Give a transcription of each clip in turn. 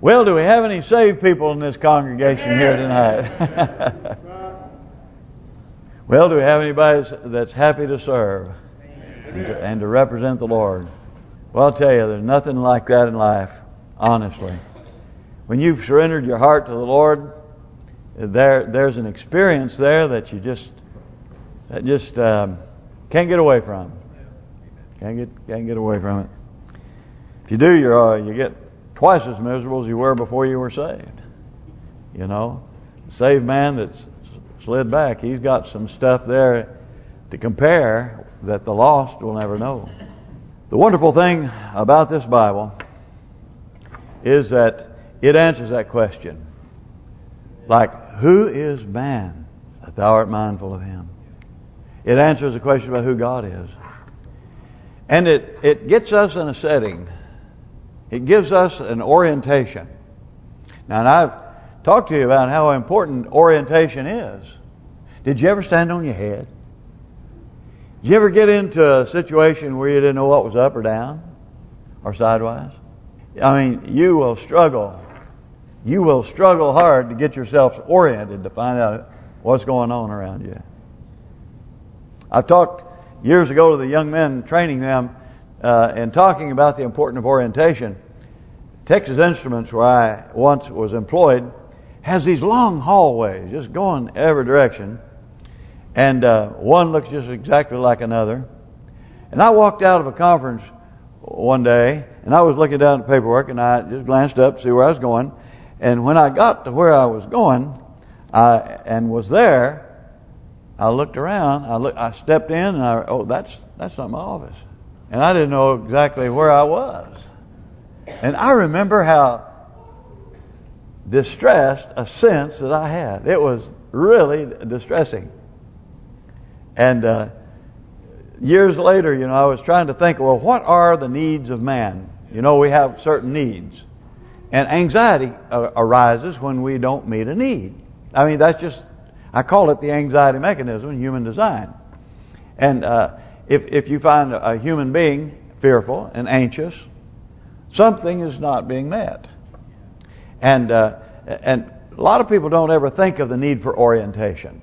Well, do we have any saved people in this congregation here tonight? well, do we have anybody that's happy to serve and to, and to represent the Lord? Well, I'll tell you, there's nothing like that in life, honestly. When you've surrendered your heart to the Lord, there there's an experience there that you just that just um, can't get away from. Can't get can't get away from it. If you do, you're uh, you get twice as miserable as you were before you were saved. You know, the saved man that's slid back, he's got some stuff there to compare that the lost will never know. The wonderful thing about this Bible is that it answers that question. Like, who is man that thou art mindful of him? It answers the question about who God is. And it, it gets us in a setting. It gives us an orientation. Now, and I've talked to you about how important orientation is. Did you ever stand on your head? Did you ever get into a situation where you didn't know what was up or down? Or sidewise? I mean, you will struggle. You will struggle hard to get yourself oriented to find out what's going on around you. I've talked years ago to the young men, training them, uh, and talking about the importance of orientation. Texas Instruments, where I once was employed, has these long hallways, just going every direction. And uh, one looks just exactly like another. And I walked out of a conference one day, and I was looking down at the paperwork, and I just glanced up to see where I was going. And when I got to where I was going, I and was there, I looked around. I look, I stepped in, and I oh, that's that's not my office, and I didn't know exactly where I was. And I remember how distressed a sense that I had. It was really distressing. And uh, years later, you know, I was trying to think, well, what are the needs of man? You know, we have certain needs. And anxiety uh, arises when we don't meet a need. I mean, that's just, I call it the anxiety mechanism in human design. And uh, if if you find a human being fearful and anxious, something is not being met. And uh, and a lot of people don't ever think of the need for orientation.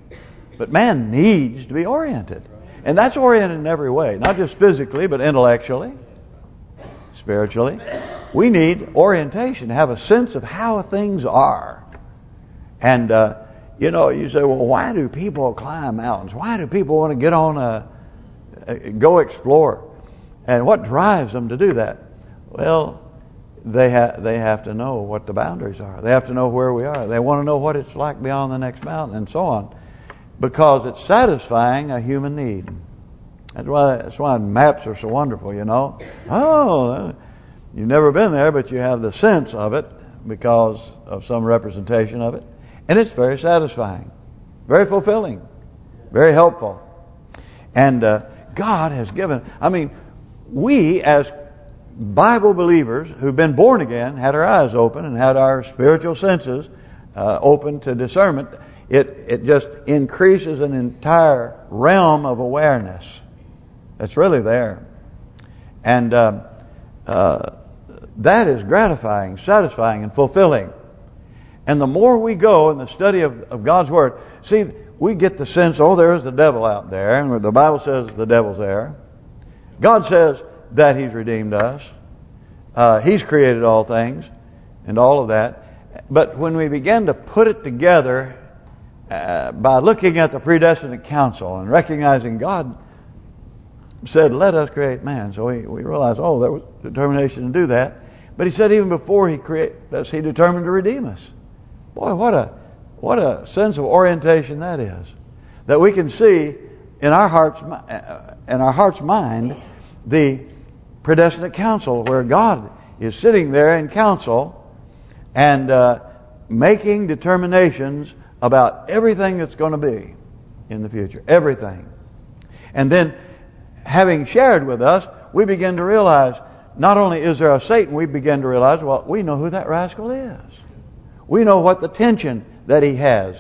But man needs to be oriented. And that's oriented in every way. Not just physically, but intellectually, spiritually. We need orientation, to have a sense of how things are. And, uh, you know, you say, well, why do people climb mountains? Why do people want to get on a go explore? And what drives them to do that? Well, they have they have to know what the boundaries are. They have to know where we are. They want to know what it's like beyond the next mountain and so on because it's satisfying a human need. That's why that's why maps are so wonderful, you know. Oh, you've never been there, but you have the sense of it because of some representation of it. And it's very satisfying, very fulfilling, very helpful. And uh, God has given, I mean, we as Bible believers who've been born again, had our eyes open and had our spiritual senses uh, open to discernment, it it just increases an entire realm of awareness that's really there. And uh, uh, that is gratifying, satisfying, and fulfilling. And the more we go in the study of, of God's Word, see, we get the sense, oh, there's the devil out there, and the Bible says the devil's there. God says that He's redeemed us. Uh, he's created all things, and all of that. But when we begin to put it together uh, by looking at the predestinate counsel and recognizing God said, let us create man. So we, we realize, oh, there was determination to do that. But he said even before he created us, he determined to redeem us. Boy, what a what a sense of orientation that is. That we can see in our heart's uh, in our heart's mind the predestinate counsel where God is sitting there in counsel and uh, making determinations about everything that's going to be in the future. Everything. And then, having shared with us, we begin to realize, not only is there a Satan, we begin to realize, well, we know who that rascal is. We know what the tension that he has.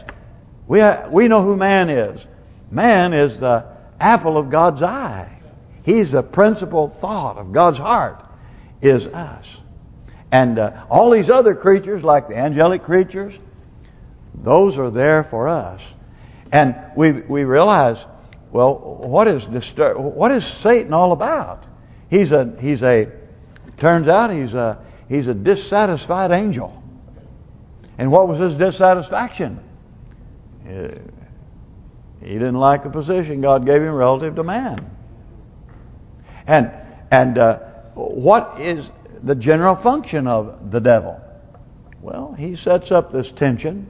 We we know who man is. Man is the apple of God's eye. He's the principal thought of God's heart, is us. And uh, all these other creatures, like the angelic creatures, those are there for us. And we we realize, well, what is what is Satan all about? He's a he's a turns out he's a he's a dissatisfied angel. And what was his dissatisfaction? Uh, he didn't like the position God gave him relative to man. And and uh, what is the general function of the devil? Well, he sets up this tension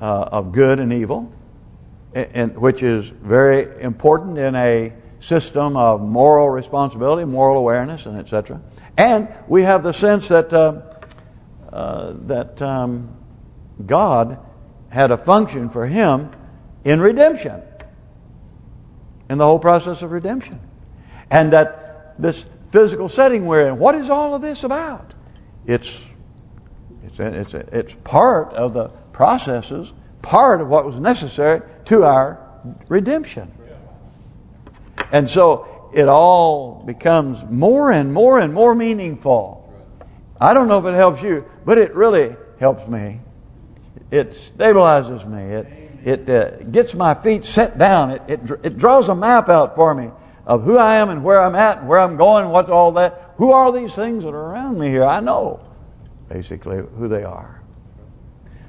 uh, of good and evil, and which is very important in a system of moral responsibility, moral awareness, and etc. And we have the sense that uh, uh, that um, God had a function for him in redemption, in the whole process of redemption. And that this physical setting we're in, what is all of this about? It's it's it's it's part of the processes, part of what was necessary to our redemption. And so it all becomes more and more and more meaningful. I don't know if it helps you, but it really helps me. It stabilizes me. It it uh, gets my feet set down. It, it it draws a map out for me of who I am and where I'm at and where I'm going, what's all that. Who are these things that are around me here? I know, basically, who they are.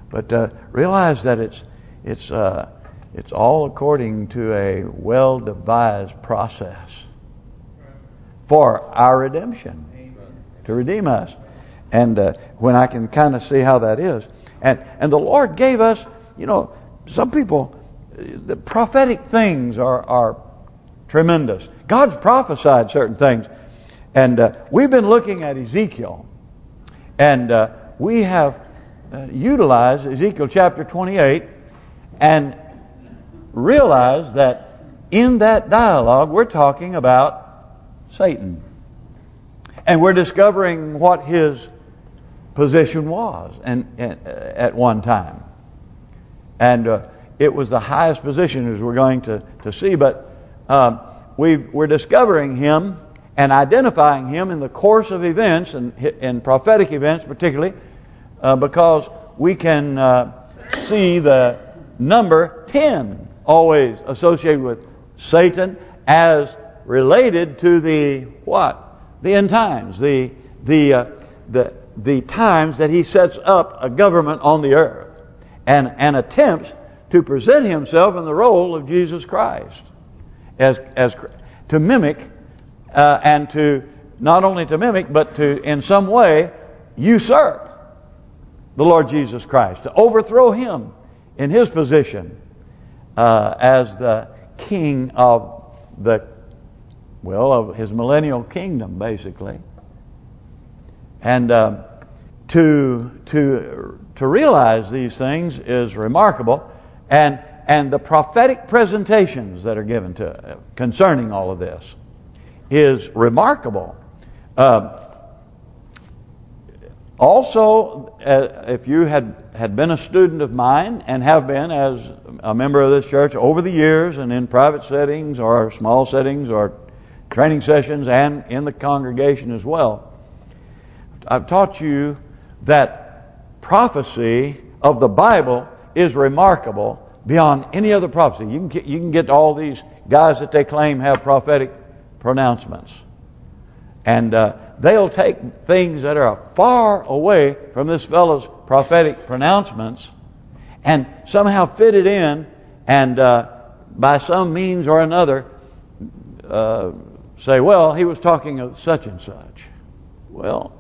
But uh, realize that it's it's uh, it's all according to a well-devised process for our redemption, to redeem us. And uh, when I can kind of see how that is, and and the Lord gave us, you know, some people, the prophetic things are are tremendous. God's prophesied certain things. And uh, we've been looking at Ezekiel. And uh, we have uh, utilized Ezekiel chapter 28 and realized that in that dialogue we're talking about Satan. And we're discovering what his position was and, and uh, at one time. And uh, it was the highest position as we're going to, to see. But um, we are discovering him and identifying him in the course of events and in prophetic events particularly uh, because we can uh, see the number 10 always associated with Satan as related to the what? The end times, the the uh, the the times that he sets up a government on the earth and and attempts to present himself in the role of Jesus Christ as as to mimic uh, and to not only to mimic but to in some way usurp the Lord Jesus Christ to overthrow him in his position uh, as the king of the well of his millennial kingdom basically and uh, to to to realize these things is remarkable and and the prophetic presentations that are given to concerning all of this is remarkable. Uh, also, if you had had been a student of mine and have been as a member of this church over the years and in private settings or small settings or training sessions and in the congregation as well, I've taught you that prophecy of the Bible is remarkable beyond any other prophecy. You can get, you can get all these guys that they claim have prophetic pronouncements. And uh, they'll take things that are far away from this fellow's prophetic pronouncements and somehow fit it in and uh, by some means or another uh, say, well, he was talking of such and such. Well,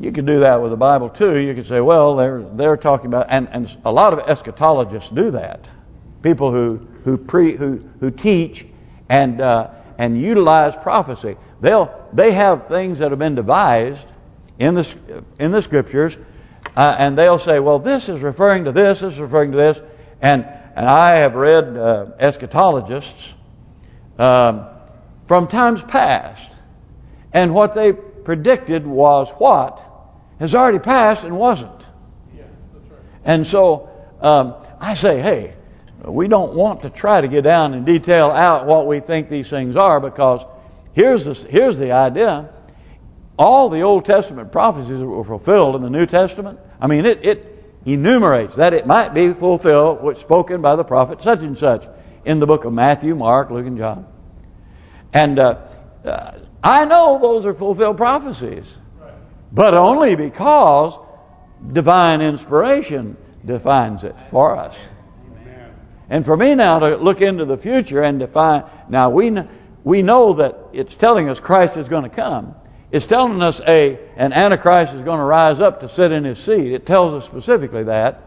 you could do that with the Bible too. You could say, well, they're they're talking about, and and a lot of eschatologists do that. People who who pre who who teach and uh, and utilize prophecy. They'll they have things that have been devised in the in the scriptures, uh, and they'll say, well, this is referring to this, this is referring to this, and and I have read uh, eschatologists um, from times past, and what they predicted was what has already passed and wasn't. Yeah, right. And so um, I say, hey, we don't want to try to get down and detail out what we think these things are because here's the, here's the idea. all the Old Testament prophecies that were fulfilled in the New Testament, I mean, it, it enumerates that it might be fulfilled, which spoken by the prophet such and such in the book of Matthew, Mark, Luke, and John. And uh, uh, I know those are fulfilled prophecies, but only because divine inspiration defines it for us. And for me now to look into the future and define, now we we know that it's telling us Christ is going to come. It's telling us a an Antichrist is going to rise up to sit in his seat. It tells us specifically that.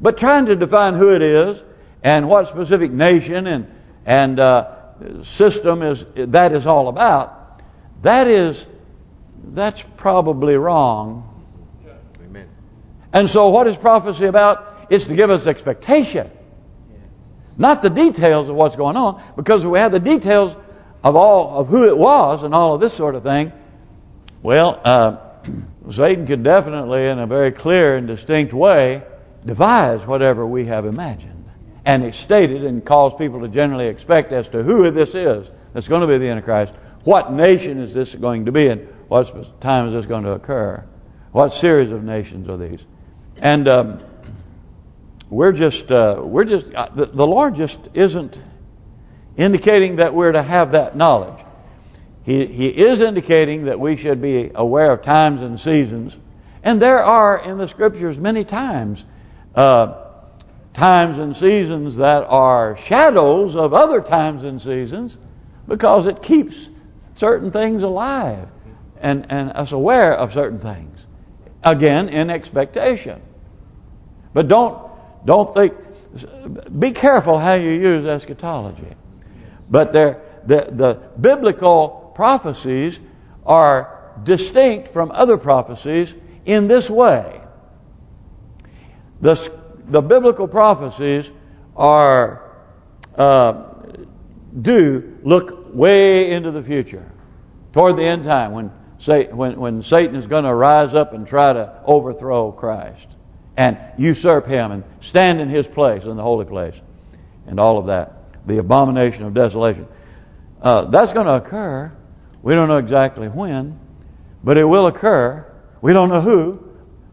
But trying to define who it is and what specific nation and and uh, system is that is all about, that is that's probably wrong. Amen. And so what is prophecy about? It's to give us expectation. Not the details of what's going on, because if we have the details of all of who it was and all of this sort of thing, well, uh, Satan could definitely, in a very clear and distinct way, devise whatever we have imagined. And it's stated and cause people to generally expect as to who this is that's going to be the Antichrist. What nation is this going to be and what time is this going to occur? What series of nations are these? And um, we're just, uh, we're just, uh, the, the Lord just isn't indicating that we're to have that knowledge. He, he is indicating that we should be aware of times and seasons. And there are in the Scriptures many times, uh, times and seasons that are shadows of other times and seasons because it keeps certain things alive and, and us aware of certain things. Again, in expectation. But don't don't think. Be careful how you use eschatology. But the the biblical prophecies are distinct from other prophecies in this way. The the biblical prophecies are uh, do look way into the future, toward the end time when when when Satan is going to rise up and try to overthrow Christ and usurp him and stand in his place in the holy place and all of that. The abomination of desolation. Uh, that's going to occur. We don't know exactly when, but it will occur. We don't know who.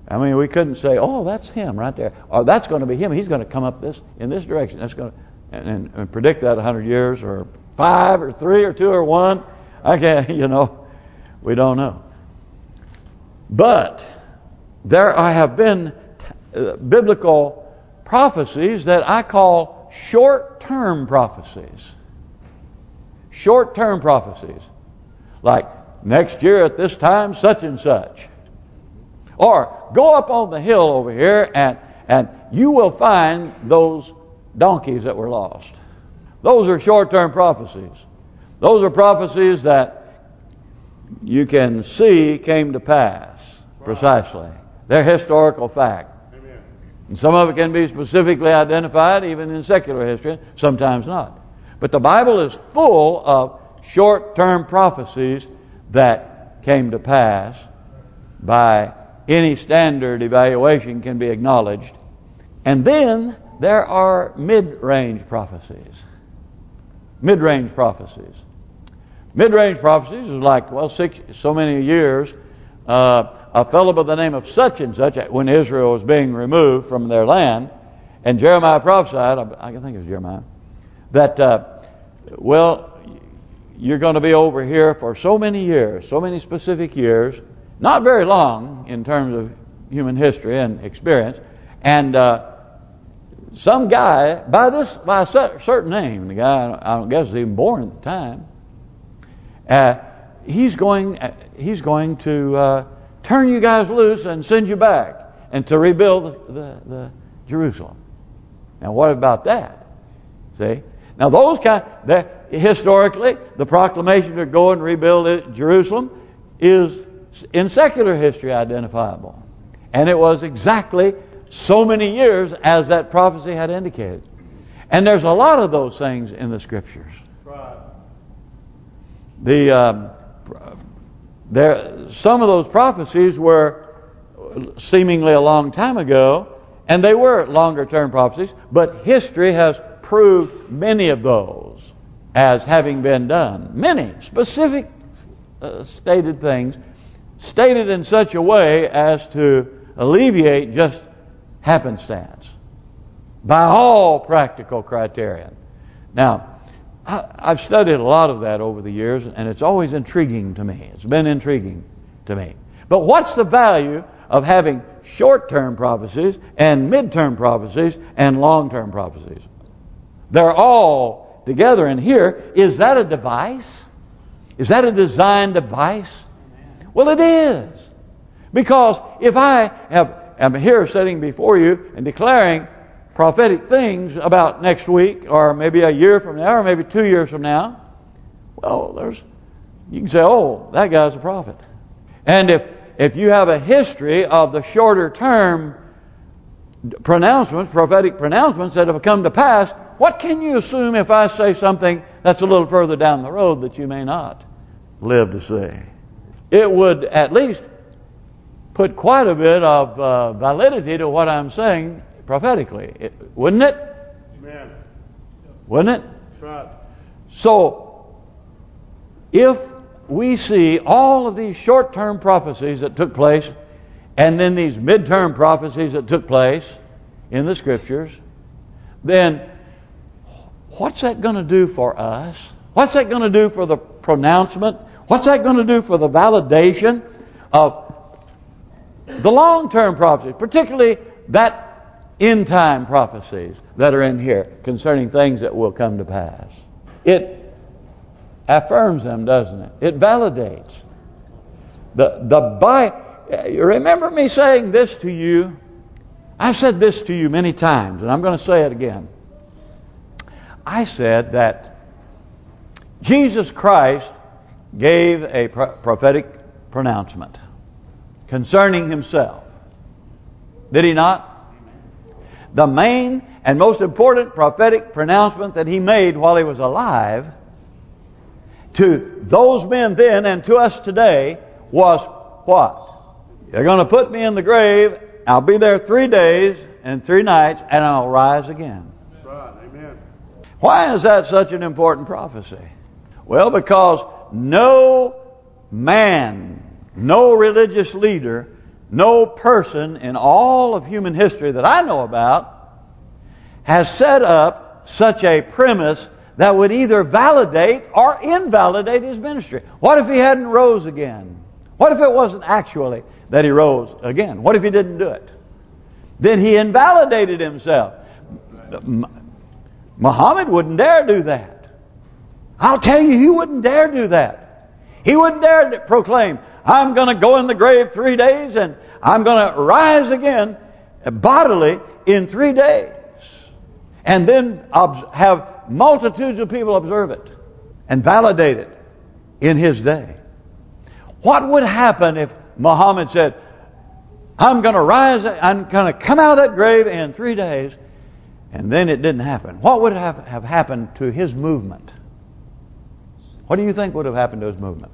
I mean, we couldn't say, "Oh, that's him right there," or "That's going to be him. He's going to come up this in this direction." That's going to and, and, and predict that a hundred years or five or three or two or one. I can't, you know, we don't know. But there I have been uh, biblical prophecies that I call short-term prophecies. Short-term prophecies. Like, next year at this time, such and such. Or, go up on the hill over here and, and you will find those donkeys that were lost. Those are short-term prophecies. Those are prophecies that you can see came to pass, precisely. They're historical fact. And some of it can be specifically identified even in secular history, sometimes not. But the Bible is full of short-term prophecies that came to pass by any standard evaluation can be acknowledged. And then there are mid-range prophecies. Mid-range prophecies. Mid-range prophecies is like, well, six, so many years uh, a fellow by the name of such and such, when Israel was being removed from their land, and Jeremiah prophesied, I think it was Jeremiah, that, uh, well, you're going to be over here for so many years, so many specific years, not very long in terms of human history and experience, and uh, some guy by this by a certain name, the guy I don't guess was even born at the time, uh, he's going uh, he's going to uh, turn you guys loose and send you back and to rebuild the, the, the Jerusalem. Now, what about that? See? Now, those kind, that historically, the proclamation to go and rebuild Jerusalem is in secular history identifiable. And it was exactly so many years as that prophecy had indicated. And there's a lot of those things in the Scriptures. The um, there, some of those prophecies were seemingly a long time ago, and they were longer-term prophecies, but history has proved many of those as having been done. Many specific uh, stated things stated in such a way as to alleviate just happenstance by all practical criterion. Now, I've studied a lot of that over the years, and it's always intriguing to me. It's been intriguing to me. But what's the value of having short-term prophecies and mid-term prophecies and long-term prophecies? They're all together in here. Is that a device? Is that a design device? Well, it is. Because if I have, am here sitting before you and declaring prophetic things about next week or maybe a year from now or maybe two years from now, well, there's you can say, oh, that guy's a prophet. And if if you have a history of the shorter term pronouncements, prophetic pronouncements that have come to pass, what can you assume if I say something that's a little further down the road that you may not live to see? It would at least put quite a bit of uh, validity to what I'm saying prophetically, it, wouldn't it? Amen. Wouldn't it? Right. So, if we see all of these short-term prophecies that took place, and then these mid-term prophecies that took place in the Scriptures, then what's that going to do for us? What's that going to do for the pronouncement? What's that going to do for the validation of the long-term prophecies, particularly that end-time prophecies that are in here concerning things that will come to pass? It affirms them, doesn't it? It validates. The the by remember me saying this to you. I've said this to you many times, and I'm going to say it again. I said that Jesus Christ gave a prophetic pronouncement concerning himself. Did he not? The main and most important prophetic pronouncement that he made while he was alive to those men then and to us today was what? You're going to put me in the grave. I'll be there three days and three nights, and I'll rise again. Right. Amen. Why is that such an important prophecy? Well, because no man, no religious leader, no person in all of human history that I know about has set up such a premise that would either validate or invalidate his ministry. What if he hadn't rose again? What if it wasn't actually that he rose again? What if he didn't do it? Then he invalidated himself. Muhammad wouldn't dare do that. I'll tell you, he wouldn't dare do that. He wouldn't dare proclaim, I'm going to go in the grave three days and I'm going to rise again bodily in three days. And then have multitudes of people observe it and validate it in his day. What would happen if Muhammad said, I'm going to rise, I'm going to come out of that grave in three days, and then it didn't happen? What would have, have happened to his movement? What do you think would have happened to his movement?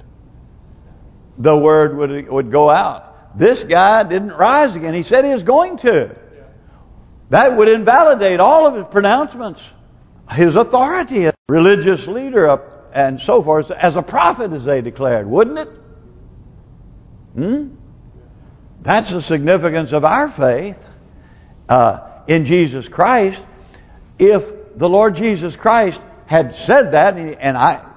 The word would would go out. This guy didn't rise again. He said he was going to. That would invalidate all of his pronouncements his authority as religious leader and so forth, as a prophet as they declared, wouldn't it? Hmm? That's the significance of our faith uh, in Jesus Christ. If the Lord Jesus Christ had said that, and I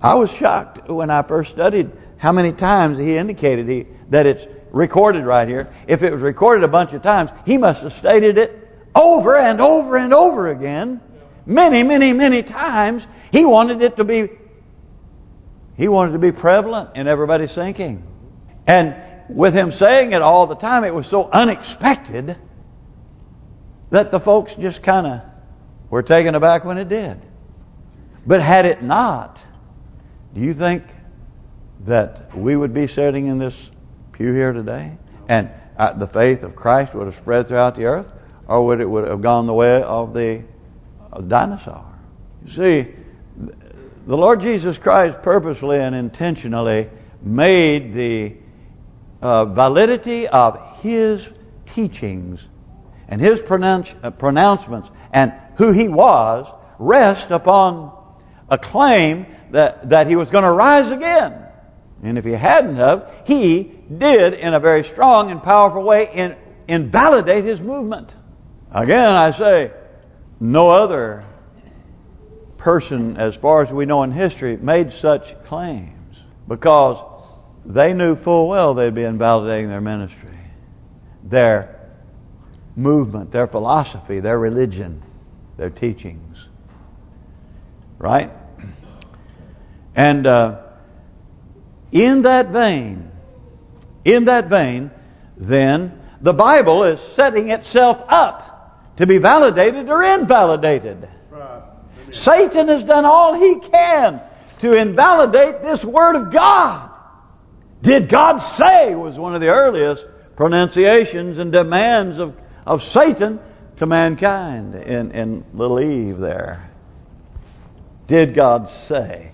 I was shocked when I first studied how many times he indicated he that it's recorded right here. If it was recorded a bunch of times, he must have stated it over and over and over again many, many, many times, he wanted it to be he wanted to be prevalent in everybody's thinking. And with him saying it all the time, it was so unexpected that the folks just kind of were taken aback when it did. But had it not, do you think that we would be sitting in this pew here today? And uh, the faith of Christ would have spread throughout the earth? Or would it would have gone the way of the dinosaur. You see, the Lord Jesus Christ purposely and intentionally made the uh, validity of His teachings and His pronounce, uh, pronouncements and who He was rest upon a claim that that He was going to rise again. And if He hadn't have, He did in a very strong and powerful way in invalidate his movement. Again, I say, no other person, as far as we know in history, made such claims because they knew full well they'd be invalidating their ministry, their movement, their philosophy, their religion, their teachings. Right? And uh, in that vein, in that vein, then, the Bible is setting itself up to be validated or invalidated. Right. Satan has done all he can to invalidate this Word of God. Did God say was one of the earliest pronunciations and demands of, of Satan to mankind in, in little Eve there. Did God say?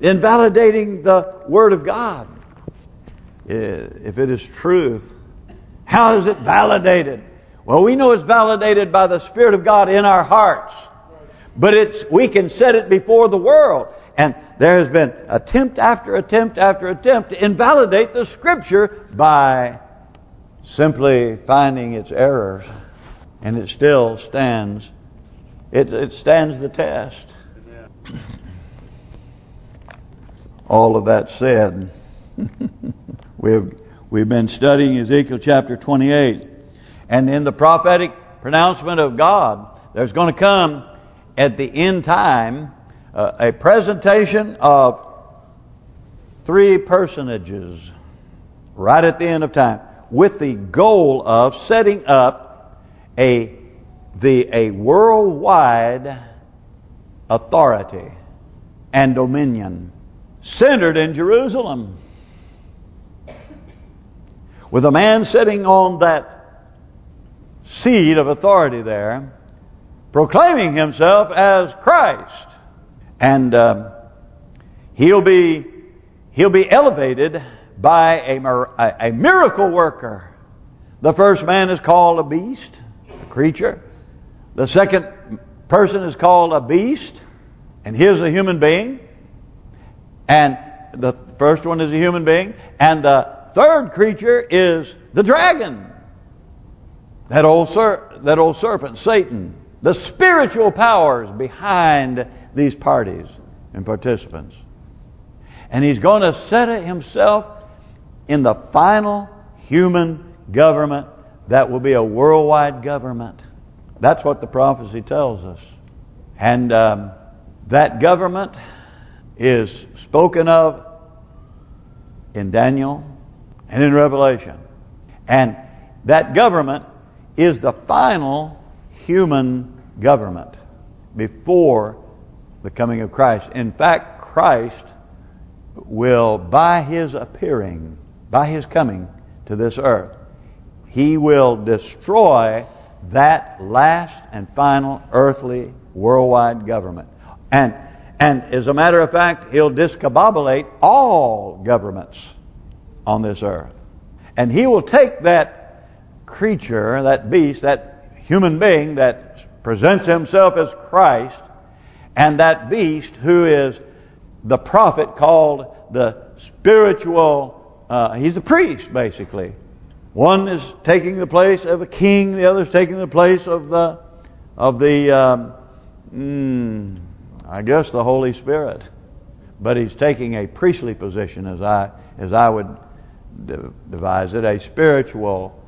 Invalidating the Word of God. If it is truth, how is it validated? Well, we know it's validated by the Spirit of God in our hearts. But it's we can set it before the world. And there has been attempt after attempt after attempt to invalidate the Scripture by simply finding its errors. And it still stands. It, it stands the test. All of that said, we've we've been studying Ezekiel chapter 28. And in the prophetic pronouncement of God, there's going to come at the end time uh, a presentation of three personages right at the end of time with the goal of setting up a the a worldwide authority and dominion centered in Jerusalem with a man sitting on that seat of authority there proclaiming himself as Christ and um, he'll be he'll be elevated by a, a miracle worker. The first man is called a beast, a creature. The second person is called a beast, and he is a human being. And the first one is a human being, and the third creature is the dragon. That old that old serpent, Satan, the spiritual powers behind these parties and participants. And he's going to set himself in the final human government that will be a worldwide government. That's what the prophecy tells us. And um, that government is spoken of in Daniel and in Revelation. And that government is the final human government before the coming of Christ. In fact, Christ will, by His appearing, by His coming to this earth, He will destroy that last and final earthly worldwide government. And and as a matter of fact, He'll discombobulate all governments on this earth. And He will take that creature, that beast, that human being that presents himself as Christ, and that beast who is the prophet called the spiritual, uh, he's a priest basically. One is taking the place of a king, the other is taking the place of the, of the, um, mm, I guess the Holy Spirit. But he's taking a priestly position as I as I would devise it, a spiritual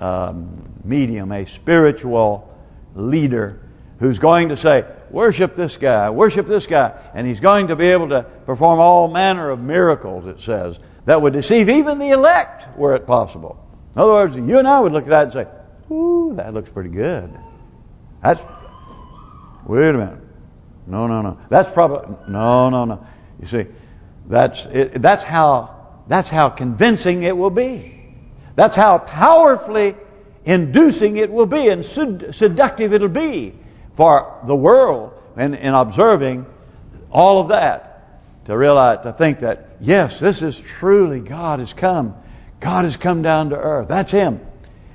um, medium, a spiritual leader who's going to say, worship this guy, worship this guy. And he's going to be able to perform all manner of miracles, it says, that would deceive even the elect, were it possible. In other words, you and I would look at that and say, ooh, that looks pretty good. That's, wait a minute. No, no, no. That's probably, no, no, no. You see, that's it, that's how that's how convincing it will be. That's how powerfully inducing it will be and seductive it'll be for the world and in observing all of that to realize to think that yes this is truly God has come God has come down to earth that's him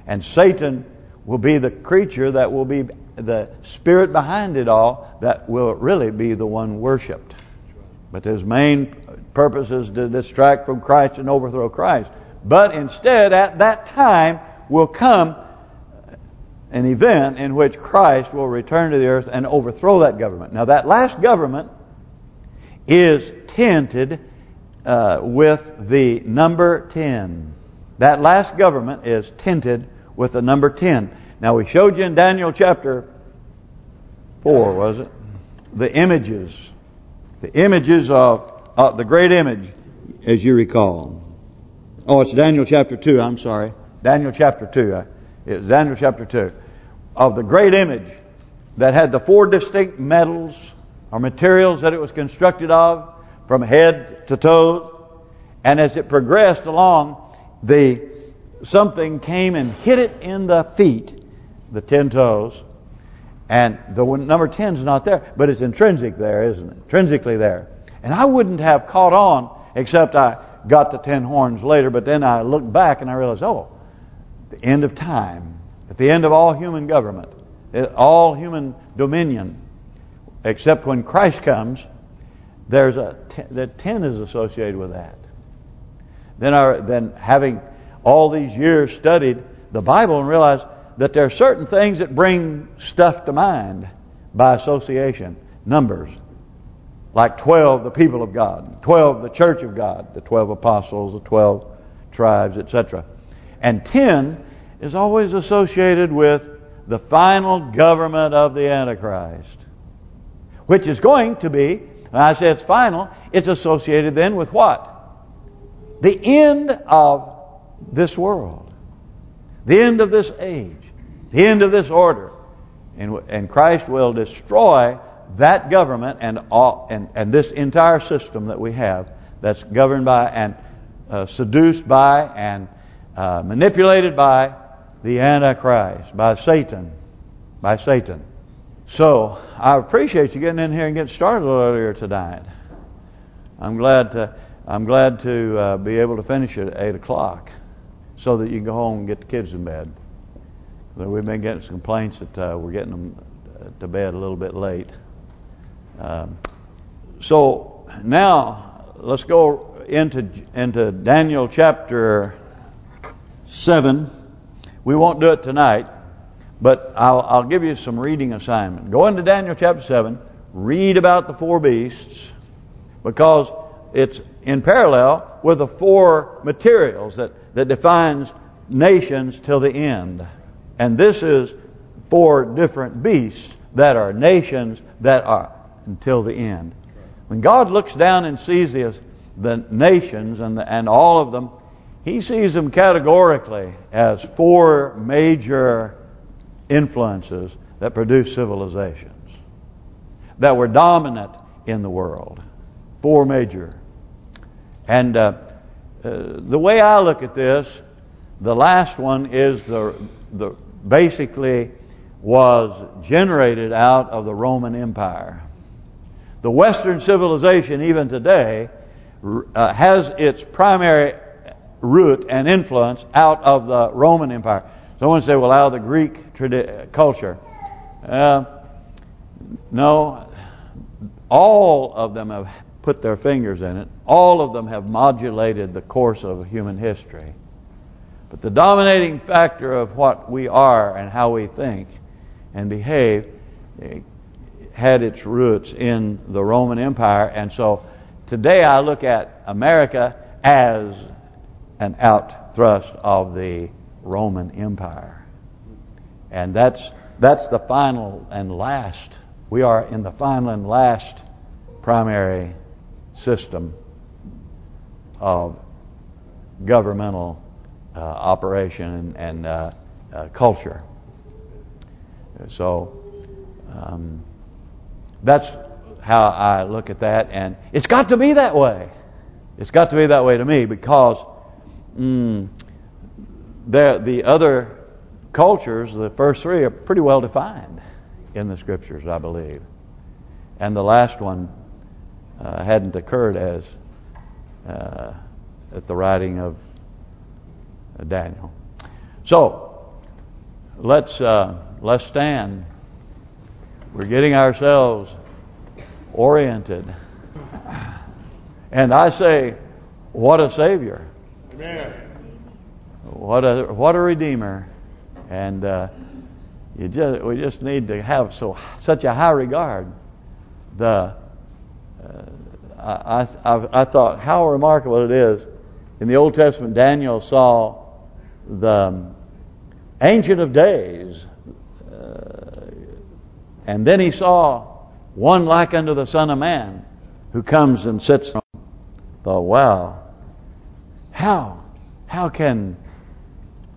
and Satan will be the creature that will be the spirit behind it all that will really be the one worshipped but his main purpose is to distract from Christ and overthrow Christ But instead, at that time, will come an event in which Christ will return to the earth and overthrow that government. Now that last government is tinted uh, with the number 10. That last government is tinted with the number 10. Now we showed you in Daniel chapter 4, was it? The images. The images of uh, the great image, as you recall. Oh, it's Daniel chapter 2, I'm sorry. Daniel chapter 2. Uh, it's Daniel chapter 2. Of the great image that had the four distinct metals or materials that it was constructed of from head to toes. And as it progressed along, the something came and hit it in the feet, the ten toes. And the number 10 is not there, but it's intrinsic there, isn't it? Intrinsically there. And I wouldn't have caught on, except I got the ten horns later, but then I looked back and I realized, oh, the end of time, at the end of all human government, eh, all human dominion, except when Christ comes, there's a the ten is associated with that. Then our then having all these years studied the Bible and realized that there are certain things that bring stuff to mind by association, numbers. Like 12, the people of God. 12, the church of God. The 12 apostles, the 12 tribes, etc. And 10 is always associated with the final government of the Antichrist. Which is going to be, when I say it's final, it's associated then with what? The end of this world. The end of this age. The end of this order. And, and Christ will destroy that government and all and and this entire system that we have that's governed by and uh, seduced by and uh, manipulated by the Antichrist, by Satan, by Satan. So I appreciate you getting in here and getting started a little earlier tonight. I'm glad to I'm glad to uh, be able to finish at eight o'clock, so that you can go home and get the kids in bed. We've been getting some complaints that uh, we're getting them to bed a little bit late. Um, so now let's go into into Daniel chapter seven. We won't do it tonight, but I'll I'll give you some reading assignment. Go into Daniel chapter seven. Read about the four beasts because it's in parallel with the four materials that that defines nations till the end. And this is four different beasts that are nations that are until the end. When God looks down and sees the, the nations and the, and all of them, He sees them categorically as four major influences that produce civilizations that were dominant in the world. Four major. And uh, uh, the way I look at this, the last one is the the basically was generated out of the Roman Empire. The Western civilization, even today, uh, has its primary root and influence out of the Roman Empire. Someone say, well, out of the Greek culture. Uh, no, all of them have put their fingers in it. All of them have modulated the course of human history. But the dominating factor of what we are and how we think and behave had its roots in the Roman Empire. And so today I look at America as an outthrust of the Roman Empire. And that's that's the final and last. We are in the final and last primary system of governmental operation and, and uh, uh, culture. So um, that's how I look at that, and it's got to be that way. It's got to be that way to me because mm, the other cultures, the first three, are pretty well defined in the Scriptures, I believe. And the last one uh, hadn't occurred as uh, at the writing of Daniel. So let's uh, let's stand. We're getting ourselves oriented. And I say, what a Savior. Amen. what a what a redeemer, and uh, you just we just need to have so such a high regard. The uh, I, I I thought how remarkable it is in the Old Testament. Daniel saw the Ancient of Days, uh, and then he saw one like unto the Son of Man, who comes and sits. On him. Thought, wow, how how can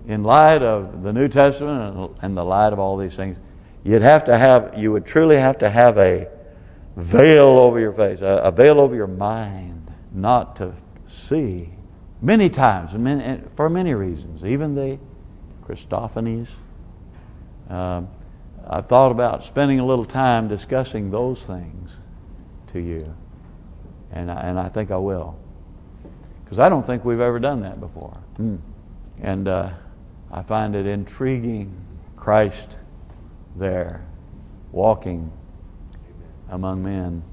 in light of the New Testament and the light of all these things, you'd have to have, you would truly have to have a veil over your face, a, a veil over your mind, not to see. Many times, many, for many reasons, even the Christophanies. Um, I thought about spending a little time discussing those things to you, and I, and I think I will, because I don't think we've ever done that before. Mm. And uh, I find it intriguing. Christ there, walking among men,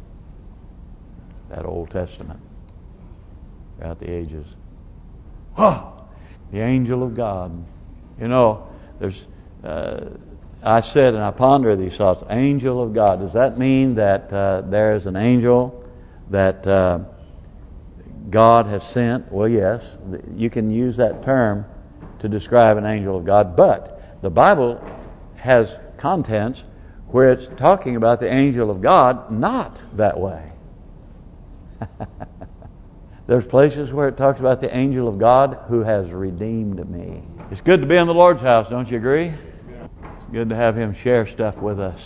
that Old Testament, throughout the ages. Oh, the angel of God. You know, there's. Uh, I said and I ponder these thoughts. Angel of God. Does that mean that uh, there is an angel that uh, God has sent? Well, yes. You can use that term to describe an angel of God. But the Bible has contents where it's talking about the angel of God not that way. There's places where it talks about the angel of God who has redeemed me. It's good to be in the Lord's house, don't you agree? It's good to have Him share stuff with us.